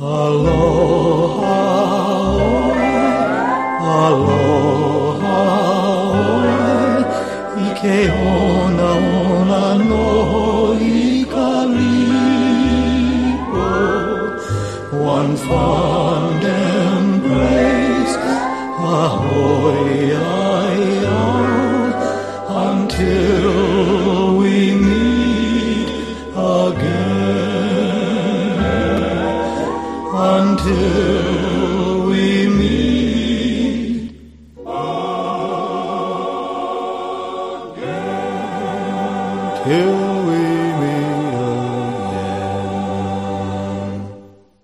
Aloha, aloha, ike ona ona no hikari one fond until we meet again. Till we